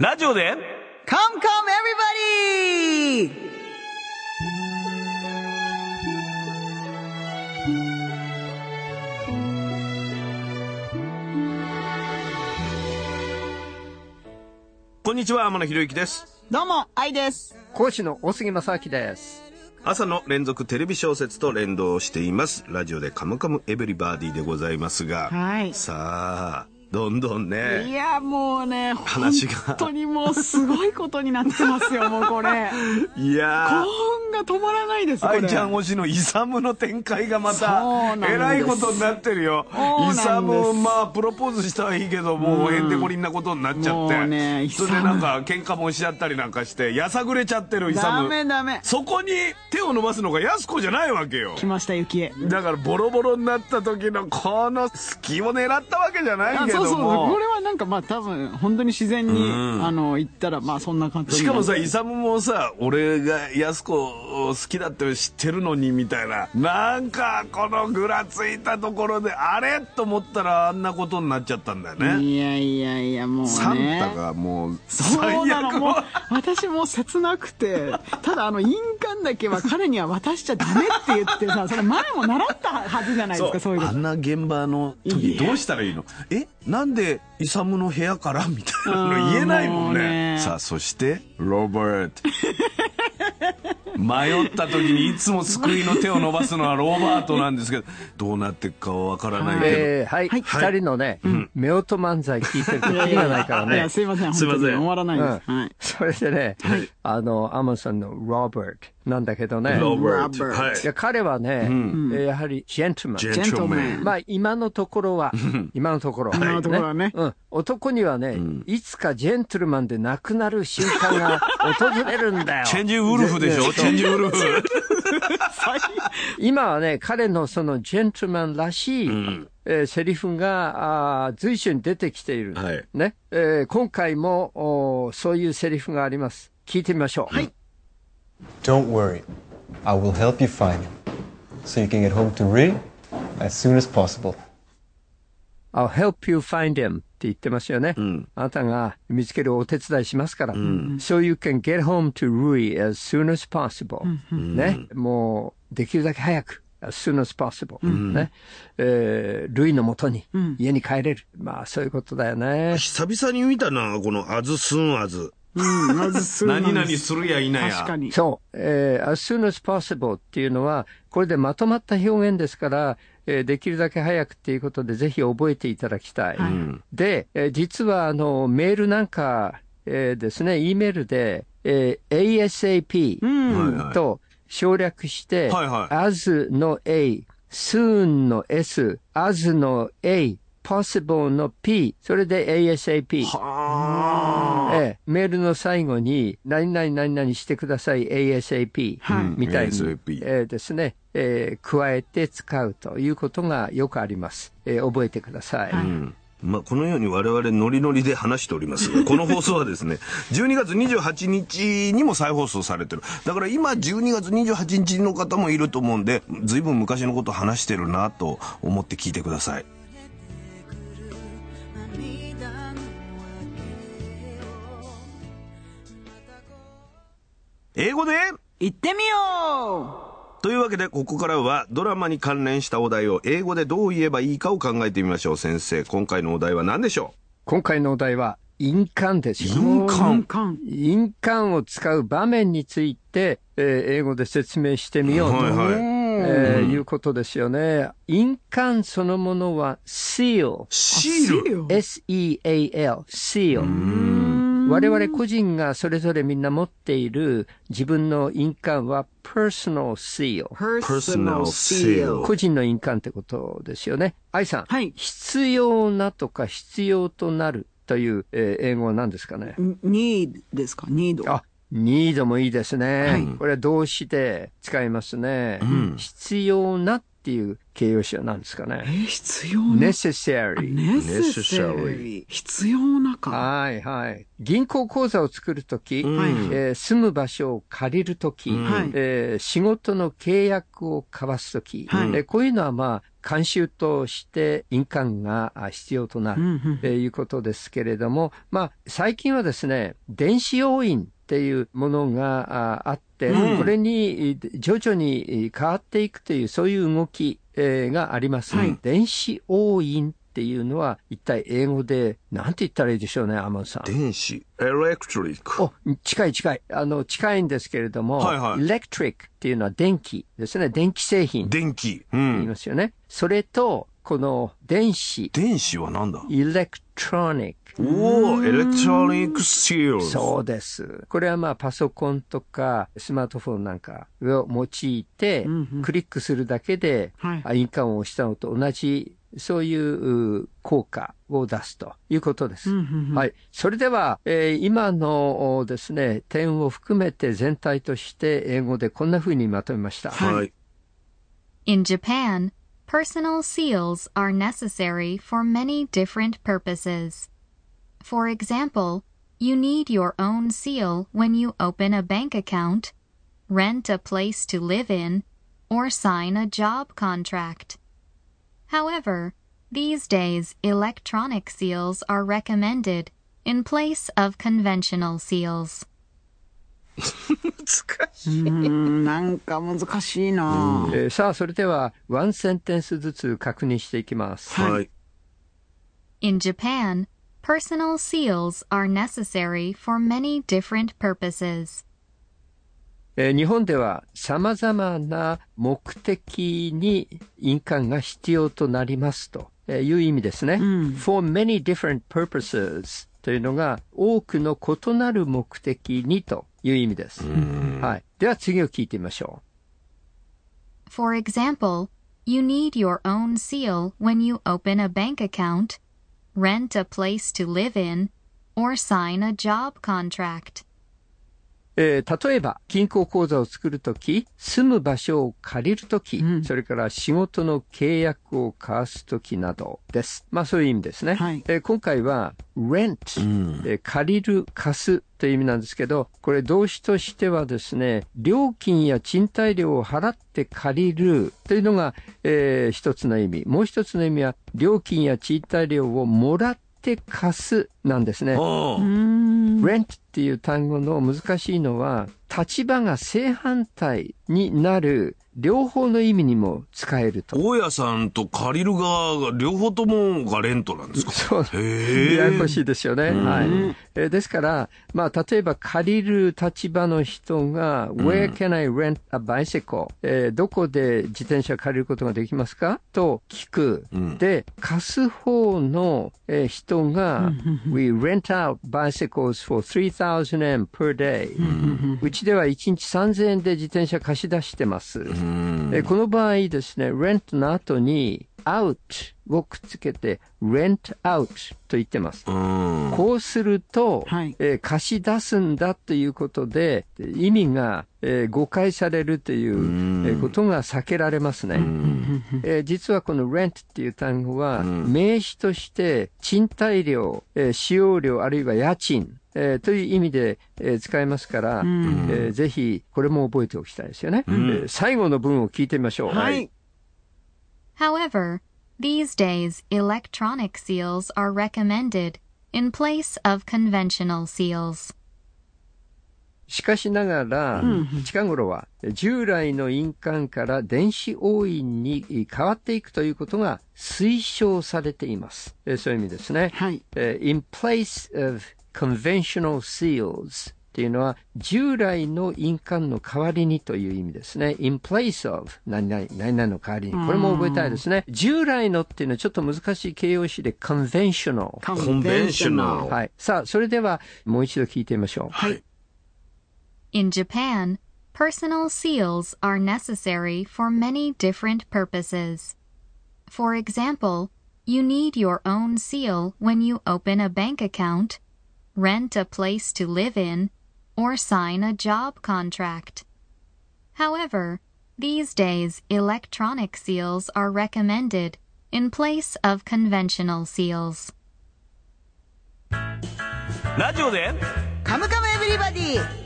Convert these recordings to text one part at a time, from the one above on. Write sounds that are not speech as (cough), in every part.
ラジオで Come, come, everybody! こんにちは天野博之ですどうも、愛です。講師の大杉正明です。朝の連続テレビ小説と連動していますラジオでカムカムエブリバディでございますが、はいさあどんどんいねや、もうね、話が。本当にもうすごいことになってますよ、(laughs) もうこれ。いや。興奮が止まらないです。愛ちゃん推しのイサムの展開がまたえらいことになってるよ。イサムまあプロポーズしたはいいけどもうへんてこりんなことになっちゃって、ねそれでなんか喧嘩もしちゃったりなんかしてやさぐれちゃってるイサダムメダメ。そこに手を伸ばすのがやす子じゃないわけよ。来ました、雪江。だからボロボロになった時のこの隙を狙ったわけけじゃないけども。そうそう。これはなんかまあ多分本当に自然に、うん。あの言ったらまあそんな感じしかもさ、イサムもさ、俺が安子を好きだって知ってるのにみたいな。なんか、このぐらついたところで、あれと思ったらあんなことになっちゃったんだよね。いやいやいやもうね。サンタがもう、そう最なのもう。私もう切なくて。ただあの印鑑だけは彼には渡しちゃダメって言ってさそれ前も習ったはずじゃないですかそう。いうあんな現場の時どうしたらいいの？え？なんでイサムの部屋からみたいなの言えないもんね。ねさあそしてロバート迷った時にいつも救いの手を伸ばすのはロバートなんですけどどうなっていくかはわからないけど、えー、はい、はい。二人のね、夫婦漫才聞いてるとキリがないからね。いや。すいません。すいません本当に終わらないです、うん。はい。それでね、あの、アマンさんのロバートなんだけどね、ロバートロバートはい。いや彼はね、えーやはりジェントルマン。ジェントルマンまあ今のところは、今のところ、今のところはね。うん、男にはね、いつかジェントルマンで亡くなる瞬間が (laughs) 訪れるんだよ。チェンジウルフでしょ？ねチェンジウルフ。今はね、彼のそのジェントルマンらしい、えーセリフがあー随所に出てきている。はい。ね。えー今回もおーそういうセリフがあります。聞いてみましょう。Don't worry. I will help you find him. So you can get home to Ri as soon as possible. I'll help you find him って言ってますよね。あなたが見つけるお手伝いしますから。So you can get home to Rui as soon as possible. ね。もう、できるだけ早く。as soon as possible. ね。えー、ルイのもとに、家に帰れる。まあ、そういうことだよね。久々に見たなこの「アズスンアズ うんまず」す。る何々するやいなや。確かに。そう。えー as soon as possible っていうのは、これでまとまった表現ですから、えーできるだけ早くっていうことで、ぜひ覚えていただきたい。で、えー実は、あの、メールなんか、えーですね、E メールで、えー ASAP と省略して、はいはい。as の A、soon の S、as の A、possible の P、それで ASAP。ええ、メールの最後に、何々何々してください、ASAP、みたいに、ASAP ええですね、えー加えて使うということがよくあります。えー覚えてください。まあ、このように我々ノリノリで話しておりますが、(laughs) この放送はですね、12月28日にも再放送されてる。だから今12月28日の方もいると思うんで、随分昔のこと話してるなと思って聞いてください。英語で？行ってみよというわけで、ここからはドラマに関連したお題を英語でどう言えばいいかを考えてみましょう。先生、今回のお題は何でしょ今回のお題は、印鑑です。印鑑。印鑑。印鑑を使う場面について、えー英語で説明してみようと、はいはい。えーいうことですよね。印鑑そのものは seal。シール。S-E-A-L、seal。我々個人がそれぞれみんな持っている自分の印鑑は personal seal。Personal seal 個人の印鑑ってことですよね。愛さん。はい必要なとか必要となるという、えー英語は何ですかね？need ですか？need あ、need もいいですね。これは動詞で使いますね。必要なっていう形容詞は何ですかね？えー必要な。necessary。necessary。必要なか。はいはい。銀行口座を作るとき、はいえー住む場所を借りるとき、はいえー仕事の契約を交わすとき、はいえーこういうのはまあ、慣習として印鑑があ必要となる、うんうんえーいうことですけれども、まあ、最近はですね、電子要印っていうものがああって、これにえー徐々にえー変わっていくという、そういう動き、えーがあります。はい電子押印っていうのは、一体英語で、なんて言ったらいいでしょうね、アマンさん。電子、エレクトリック。お、近い近い。あの、近いんですけれども、はいはい electric っていうのは電気ですね。電気製品電気。う言いん。ますよね。それと、この電子、電子はなんだ？electronic。おお、エレクトロニックシール。そうです。これはまあパソコンとかスマートフォンなんかを用いて、クリックするだけで、はいあ印鑑を押したのと同じ、そういうう効果を出すということです。はい。それでは、えー今のおですね、点を含めて全体として英語でこんな風にまとめました。はい。In Japan, personal seals are necessary for many different purposes. For example, you need your own seal when you open a bank account, rent a place to live in, or sign a job contract. However, these days electronic seals are recommended in place of conventional seals. うん、なんか難しいな、えーさあ、それでは、ワンセンテンスずつ確認していきます。はい。In Japan, personal seals are necessary for many different purposes. えー日本では様々な目的に印鑑が必要となりますという意味ですね。for many different purposes というのが多くの異なる目的にという意味です。はい。では次を聞いてみましょ For example, you need your own seal when you open a bank account, rent a place to live in, or sign a job contract. う。えー例えば、銀行口座を作るとき、住む場所を借りるとき、それから仕事の契約を交わすときなどです。まあそういう意味ですね。はいえー今回は rent、えー借りる、貸すという意味なんですけど、これ動詞としてはですね、料金や賃貸料を払って借りるというのが、えー一つの意味。もう一つの意味は、料金や賃貸料をもらって貸すなんですね。Rent っていう単語の難しいのは、立場が正反対になる両方の意味にも使えると。大家さんと借りる側が両方ともがレントなんですか？そう。へえ。ややこしいですよね。はい。えーですから、まあ、例えば借りる立場の人が、Where can I rent a bicycle? えーどこで自転車借りることができますか？と聞く。で、貸す方の、えー人が、We rent out bicycles for 3000円 per day. うちでは1日3000円で自転車貸し出してます。えーこの場合ですね、rent の後に out をくっつけて rent out と言ってます。うん。こうすると、はいえー貸し出すんだということで、意味が、えー誤解されるという、えーことが避けられますね。えー実はこの rent っていう単語は、名詞として賃貸料、えー使用料あるいは家賃、えーという意味で、えー使えますから、えーぜひこれも覚えておきたいですよね。えー最後の文を聞いてみましょう。はい。However, these days electronic seals are recommended in place of conventional seals. しかしながら、近頃は従来の印鑑から電子押印に変わっていくということが推奨されています。えーそういう意味ですね。はい。えー in place of conventional seals っていうのは従来の印鑑の代わりにという意味ですね。in place of 何々、何々の代わりに。これも覚えたいですね。従来のっていうのはちょっと難しい形容詞で conventional。コンベンショナルはい。さあ、それではもう一度聞いてみましょう。はい。In Japan, personal seals are necessary for many different purposes. For example, you need your own seal when you open a bank account, rent a place to live in, or sign a job contract. However, these days electronic seals are recommended in place of conventional seals. ラジオでカムカムエヴリバディ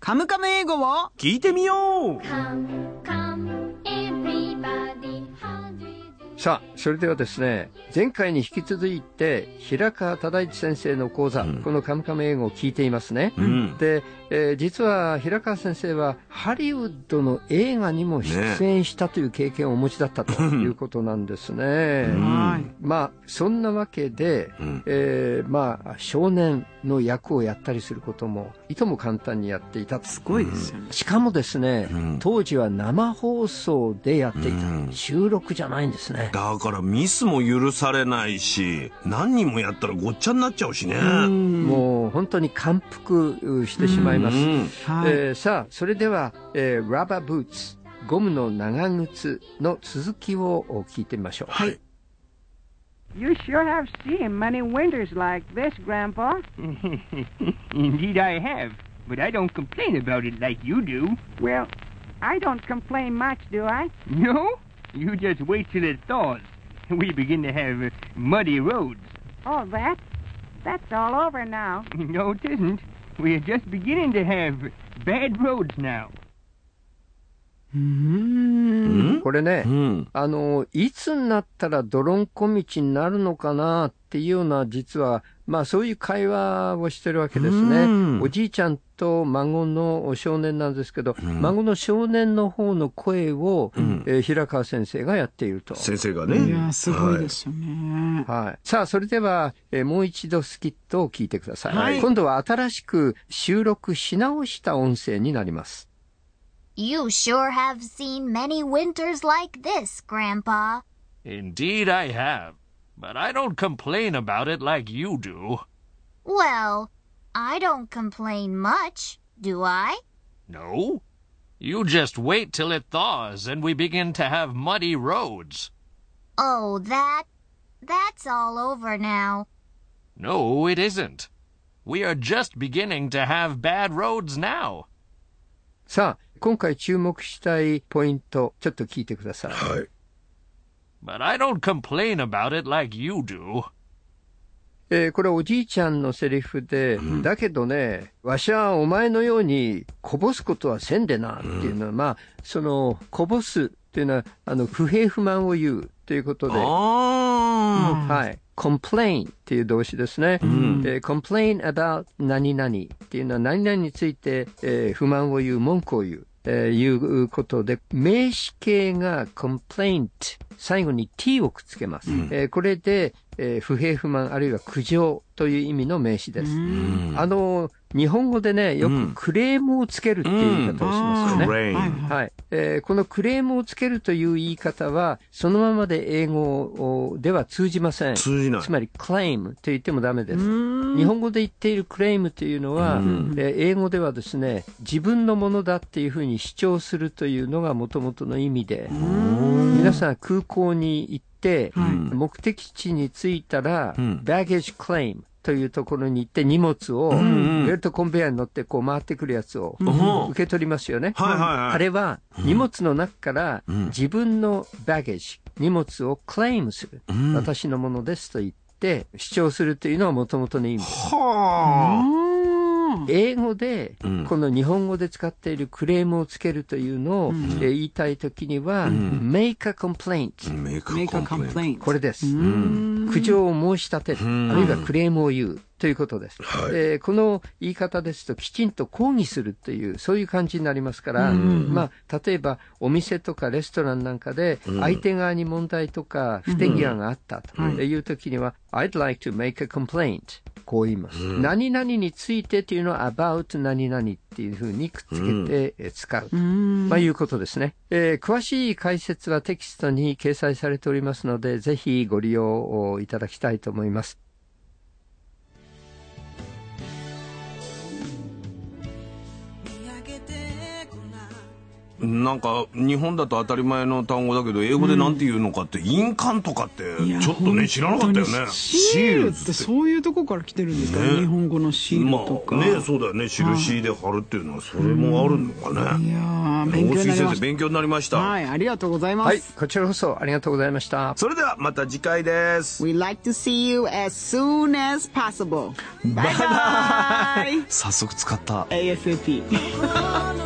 カムカム英語を聞いてみよう Come, come, everybody, how do you do? さあ、 それではですね、前回に引き続いて、平川忠一先生の講座、このカムカム英語を聞いていますね。んで、えー実は平川先生は、ハリウッドの映画にも出演したという経験をお持ちだったということなんですね。はいまあ、そんなわけで、んえーまあ、少年の役をやったりすることも、いとも簡単にやっていたと。すごいですよね。しかもですね、ん当時は生放送でやっていた。うん収録じゃないんですね。だからミスも許されないし何人もやったらごっちゃになっちゃうしねもう本当に感服してしまいます。うんはいえーさあ、それでは、えー、ラバーブーツ、ゴムの長靴の続きを聞いてみましょう。はい You sure have seen many winters like this, Grandpa. Indeed, I have. But I don't complain about it like you do. Well, I don't complain much, do I? No? You just wait till it thaws. (laughs) We begin to have uh, muddy roads. Oh, that? That's all over now. (laughs) No, it isn't. We are just beginning to have bad roads now. うんこれね、うんあの、いつになったら泥んこ道になるのかなっていうような、実は、まあそういう会話をしてるわけですねうん。おじいちゃんと孫の少年なんですけど、孫の少年の方の声を、えー平川先生がやっていると。先生がねいや、すごいですよね。はい。さあ、それでは、えーもう一度スキットを聞いてください。はい今度は新しく収録し直した音声になります。You sure have seen many winters like this, Grandpa. Indeed, I have. But I don't complain about it like you do. Well, I don't complain much, do I? No? You just wait till it thaws and we begin to have muddy roads. Oh, that. That's all over now. No, it isn't. We are just beginning to have bad roads now. さあ、今回注目したいポイント、ちょっと聞いてください。はい。But I don't complain about it like you do. えーこれおじいちゃんのセリフで、だけどね、わしはお前のようにこぼすことはせんでなっていうのは、まあ、その、こぼすっていうのは、あの、不平不満を言うということで、あはい。Complain っていう動詞ですね。えー complain about 何々っていうのは何々について、えー不満を言う、文句を言う。えーいうことで、名詞形が complaint 最後に t をくっつけます。えーこれで、えー不平不満あるいは苦情という意味の名詞です。あの、日本語でね、よくクレームをつけるっていう言い方をしますよね。クレイン。はい。えーこのクレームをつけるという言い方は、そのままで英語では通じません。通じないつまり、claim と言ってもダメです。日本語で言っているクレームというのは、えー英語ではですね、自分のものだっていうふうに主張するというのが元々の意味で、皆さん空港に行って、目的地に着いたら、baggage claim というところに行って荷物を、ベルトコンベヤーに乗ってこう回ってくるやつを受け取りますよね。はいはいはい。あれは荷物の中から自分のバゲージ、荷物をクレームする。私のものですと言って主張するというのは元々の意味です。は英語で、この日本語で使っているクレームをつけるというのを、えー言いたいときには、make a complaint。make a complaint. これです。苦情を申し立てる、あるいはクレームを言うということです。えーこの言い方ですと、きちんと抗議するという、そういう感じになりますから、まあ、例えば、お店とかレストランなんかで、相手側に問題とか不手際があったという時には、I'd like to make a complaint. こう言います。何々についてというのは about 何々っていうふうにくっつけてえー使うと。まあいうことですね。えー詳しい解説はテキストに掲載されておりますので、ぜひご利用をいただきたいと思います。なんか日本だと当たり前の単語だけど英語でなんて言うのかって、印鑑とかってちょっとね知らなかったよねシールってそういうとこから来てるんですかねね日本語のシールとか、まあねそうだよね印で貼るっていうのはそれもあるのかね、いやー勉強になり大杉先まし生勉強になりましたた、はいありがとうございます、はい、こちらこそありがとうございました。それではまた次回です。We like to see you as soon as possible. Bye bye. (laughs) 早速使った。ASAP. (laughs)